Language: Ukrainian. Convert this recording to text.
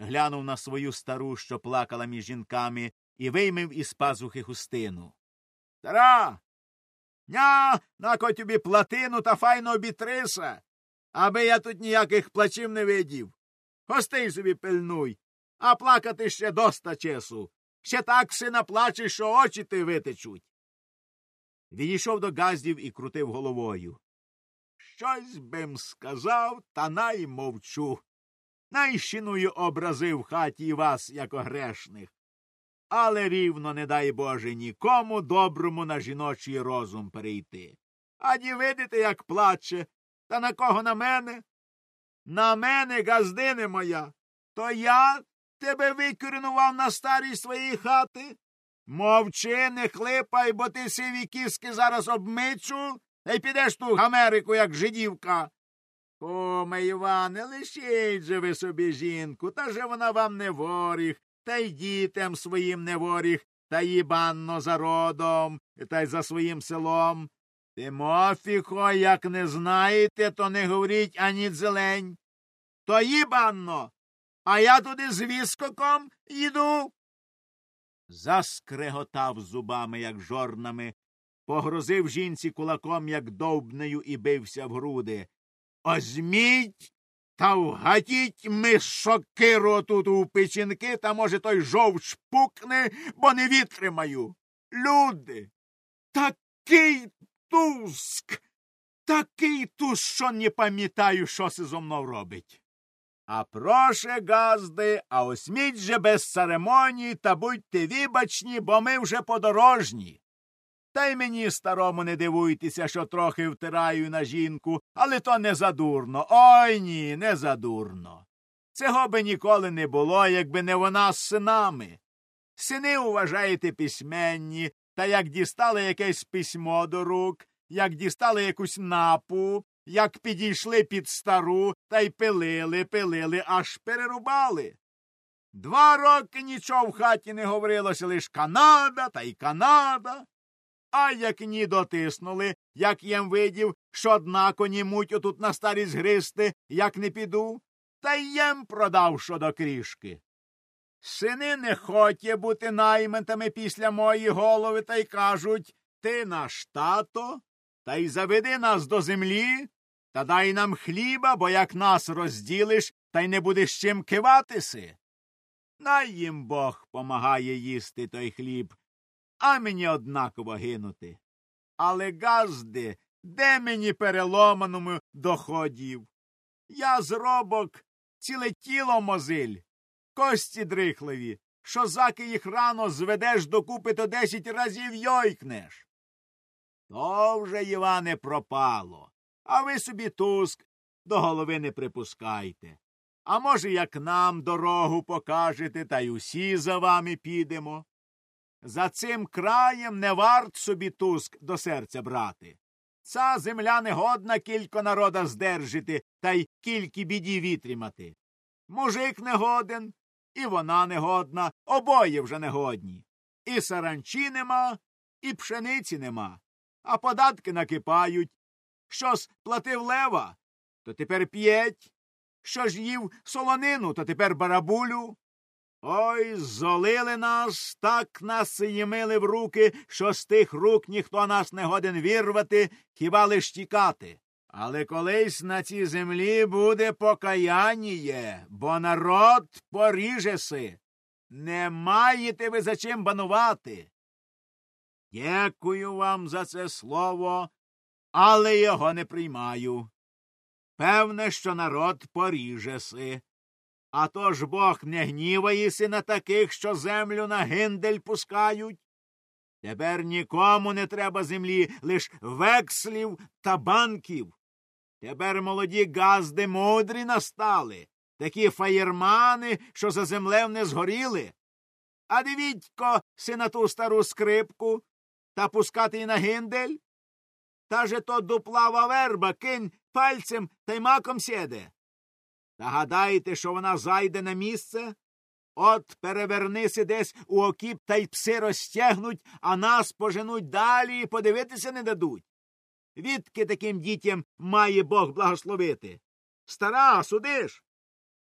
глянув на свою стару, що плакала між жінками, і виймив із пазухи хустину. Стара. Ня, нако тобі платину та файно обітриса, аби я тут ніяких плачів не видів. Гостей собі пильнуй, а плакати ще доста часу. Ще так все наплачеш, що очі ти витечуть. Відійшов до газдів і крутив головою. Щось бим сказав, та най мовчу. Найщиную образи в хаті вас, як грешних. Але рівно, не дай Боже, нікому доброму на жіночий розум перейти. Ані видите, як плаче, та на кого на мене? На мене, газдине моя, то я тебе викорінував на старій своїй хати? Мовчи, не хлипай, бо ти сиві кіски зараз обмичу, та й підеш ту Америку, як жидівка. Оме, Іване, лишіть же ви собі жінку, та же вона вам не воріг, та й дітям своїм не воріг, та й банно за родом, та й за своїм селом. Тимофіко, як не знаєте, то не говоріть ані зелень. То їбанно, а я туди з віскоком їду. Заскреготав зубами, як жорнами, погрозив жінці кулаком, як довбнею, і бився в груди. Озміть та вгатіть ми шокиру тут у печінки, та, може, той жовч пукне, бо не вітримаю. Люди, такий туск, такий туз, що не пам'ятаю, що се зо мною робить. А проше, газди, а осміть же без церемонії та будьте вибачні, бо ми вже подорожні. Та й мені, старому, не дивуйтеся, що трохи втираю на жінку, але то не задурно. Ой ні, не задурно. Цього би ніколи не було, якби не вона з синами. Сини вважаєте письменні, та як дістали якесь письмо до рук, як дістали якусь напу, як підійшли під стару та й пилили, пилили, аж перерубали. Два роки нічого в хаті не говорилося, лиш Канада та й Канада. А як ні дотиснули, як їм видів, що однако німуть отут на старість гристи, як не піду, та єм продав що до крішки. Сини не хотє бути найментами після мої голови та й кажуть ти наш тато, та й заведи нас до землі, та дай нам хліба, бо як нас розділиш, та й не будеш чим киватися. Най їм Бог помагає їсти той хліб, а мені однаково гинути. Але газди, де мені переломаному доходів? Я зробок ціле тіло мозиль, кості дрихливі, що заки їх рано зведеш докупи, то десять разів йойкнеш. То вже, Іване, пропало, а ви собі туск до голови не припускайте. А може, як нам дорогу покажете, та й усі за вами підемо. За цим краєм не варт собі туск до серця брати. Ця земля негодна кілько народа здержити та й кількі біді вітримати. Мужик негоден, і вона негодна, обоє вже негодні. І саранчі нема, і пшениці нема, а податки накипають. Щось платив лева, то тепер п'ять. Що ж їв солонину, то тепер барабулю. Ой, золили нас, так нас їмили в руки, що з тих рук ніхто нас не годен вірвати, хіба лиш тікати. Але колись на цій землі буде покаянніє, бо народ поріжеси. Не маєте ви за чим банувати. Дякую вам за це слово, але його не приймаю. Певне, що народ поріжеси. А то ж Бог не гнівається на таких, що землю на гиндель пускають. Тепер нікому не треба землі, лиш векслів та банків. Тепер молоді газди мудрі настали, такі фаєрмани, що за землею не згоріли. А дивітько си на ту стару скрипку та пускати й на гиндель. Та же то дуплава верба кинь пальцем та й маком сєде. Та гадаєте, що вона зайде на місце? От перевернися десь у окіп та й пси розтягнуть, а нас поженуть далі і подивитися не дадуть. Відки таким дітям має Бог благословити? Стара, судиш?